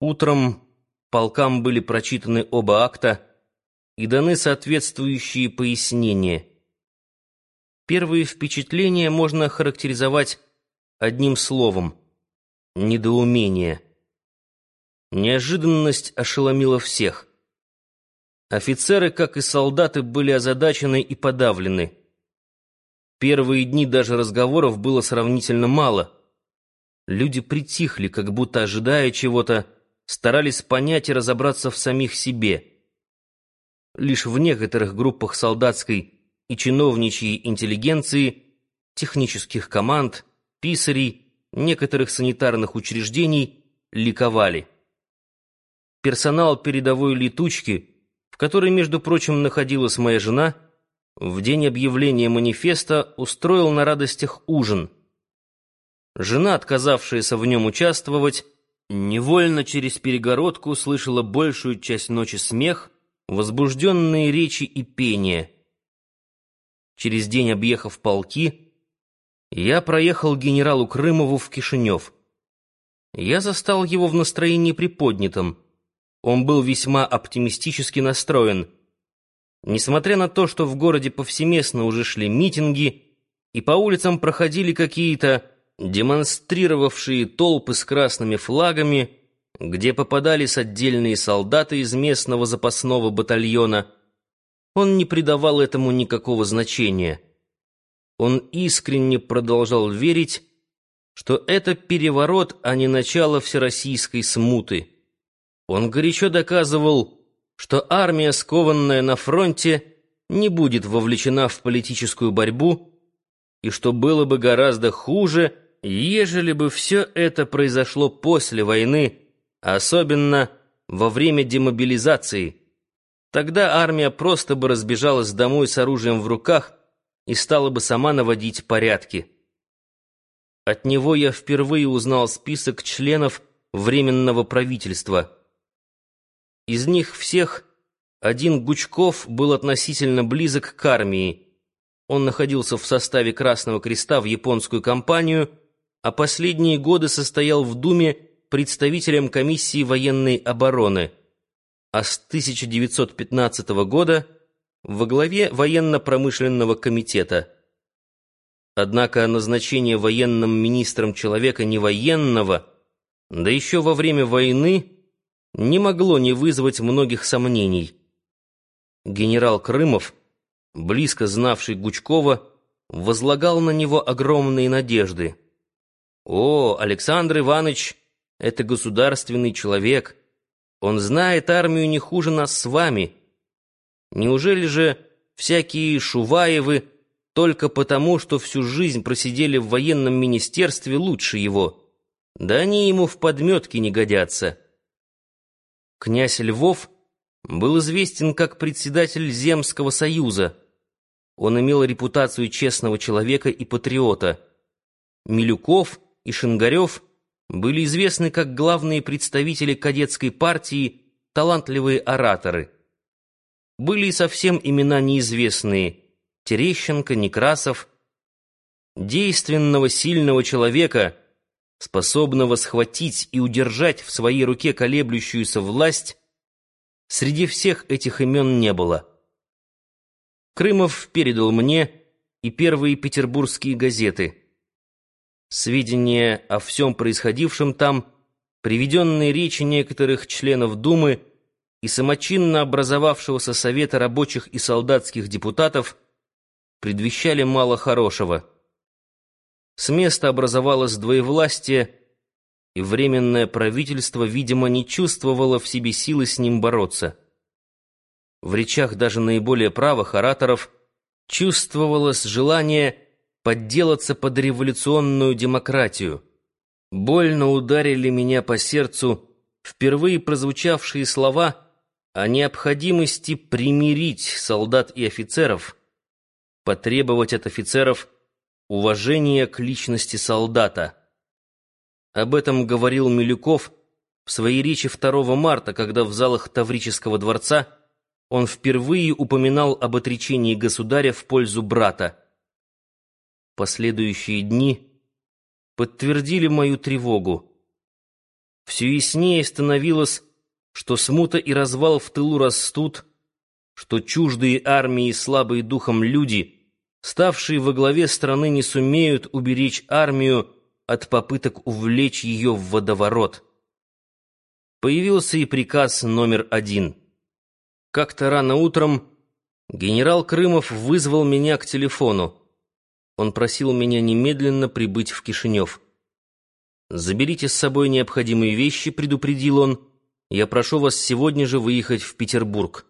Утром полкам были прочитаны оба акта и даны соответствующие пояснения. Первые впечатления можно характеризовать одним словом — недоумение. Неожиданность ошеломила всех. Офицеры, как и солдаты, были озадачены и подавлены. Первые дни даже разговоров было сравнительно мало. Люди притихли, как будто ожидая чего-то, старались понять и разобраться в самих себе. Лишь в некоторых группах солдатской и чиновничьей интеллигенции, технических команд, писарей, некоторых санитарных учреждений ликовали. Персонал передовой летучки, в которой, между прочим, находилась моя жена, в день объявления манифеста устроил на радостях ужин. Жена, отказавшаяся в нем участвовать, Невольно через перегородку слышала большую часть ночи смех, возбужденные речи и пение. Через день, объехав полки, я проехал генералу Крымову в Кишинев. Я застал его в настроении приподнятом. Он был весьма оптимистически настроен. Несмотря на то, что в городе повсеместно уже шли митинги, и по улицам проходили какие-то демонстрировавшие толпы с красными флагами, где попадались отдельные солдаты из местного запасного батальона, он не придавал этому никакого значения. Он искренне продолжал верить, что это переворот, а не начало всероссийской смуты. Он горячо доказывал, что армия, скованная на фронте, не будет вовлечена в политическую борьбу, и что было бы гораздо хуже — ежели бы все это произошло после войны, особенно во время демобилизации, тогда армия просто бы разбежалась домой с оружием в руках и стала бы сама наводить порядки. От него я впервые узнал список членов Временного правительства. Из них всех один Гучков был относительно близок к армии. Он находился в составе Красного Креста в японскую кампанию а последние годы состоял в Думе представителем комиссии военной обороны, а с 1915 года во главе военно-промышленного комитета. Однако назначение военным министром человека не военного, да еще во время войны, не могло не вызвать многих сомнений. Генерал Крымов, близко знавший Гучкова, возлагал на него огромные надежды. О, Александр Иванович — это государственный человек. Он знает армию не хуже нас с вами. Неужели же всякие Шуваевы только потому, что всю жизнь просидели в военном министерстве лучше его? Да они ему в подметке не годятся. Князь Львов был известен как председатель Земского союза. Он имел репутацию честного человека и патриота. Милюков — и Шингарев были известны как главные представители кадетской партии, талантливые ораторы. Были и совсем имена неизвестные — Терещенко, Некрасов. Действенного, сильного человека, способного схватить и удержать в своей руке колеблющуюся власть, среди всех этих имен не было. Крымов передал мне и первые петербургские газеты — Сведения о всем происходившем там, приведенные речи некоторых членов Думы и самочинно образовавшегося Совета рабочих и солдатских депутатов предвещали мало хорошего. С места образовалось двоевластие, и Временное правительство, видимо, не чувствовало в себе силы с ним бороться. В речах даже наиболее правых ораторов чувствовалось желание подделаться под революционную демократию. Больно ударили меня по сердцу впервые прозвучавшие слова о необходимости примирить солдат и офицеров, потребовать от офицеров уважения к личности солдата. Об этом говорил Милюков в своей речи 2 марта, когда в залах Таврического дворца он впервые упоминал об отречении государя в пользу брата. Последующие дни подтвердили мою тревогу. все яснее становилось, что смута и развал в тылу растут, что чуждые армии и слабые духом люди, ставшие во главе страны, не сумеют уберечь армию от попыток увлечь ее в водоворот. Появился и приказ номер один. Как-то рано утром генерал Крымов вызвал меня к телефону. Он просил меня немедленно прибыть в Кишинев. «Заберите с собой необходимые вещи», — предупредил он. «Я прошу вас сегодня же выехать в Петербург».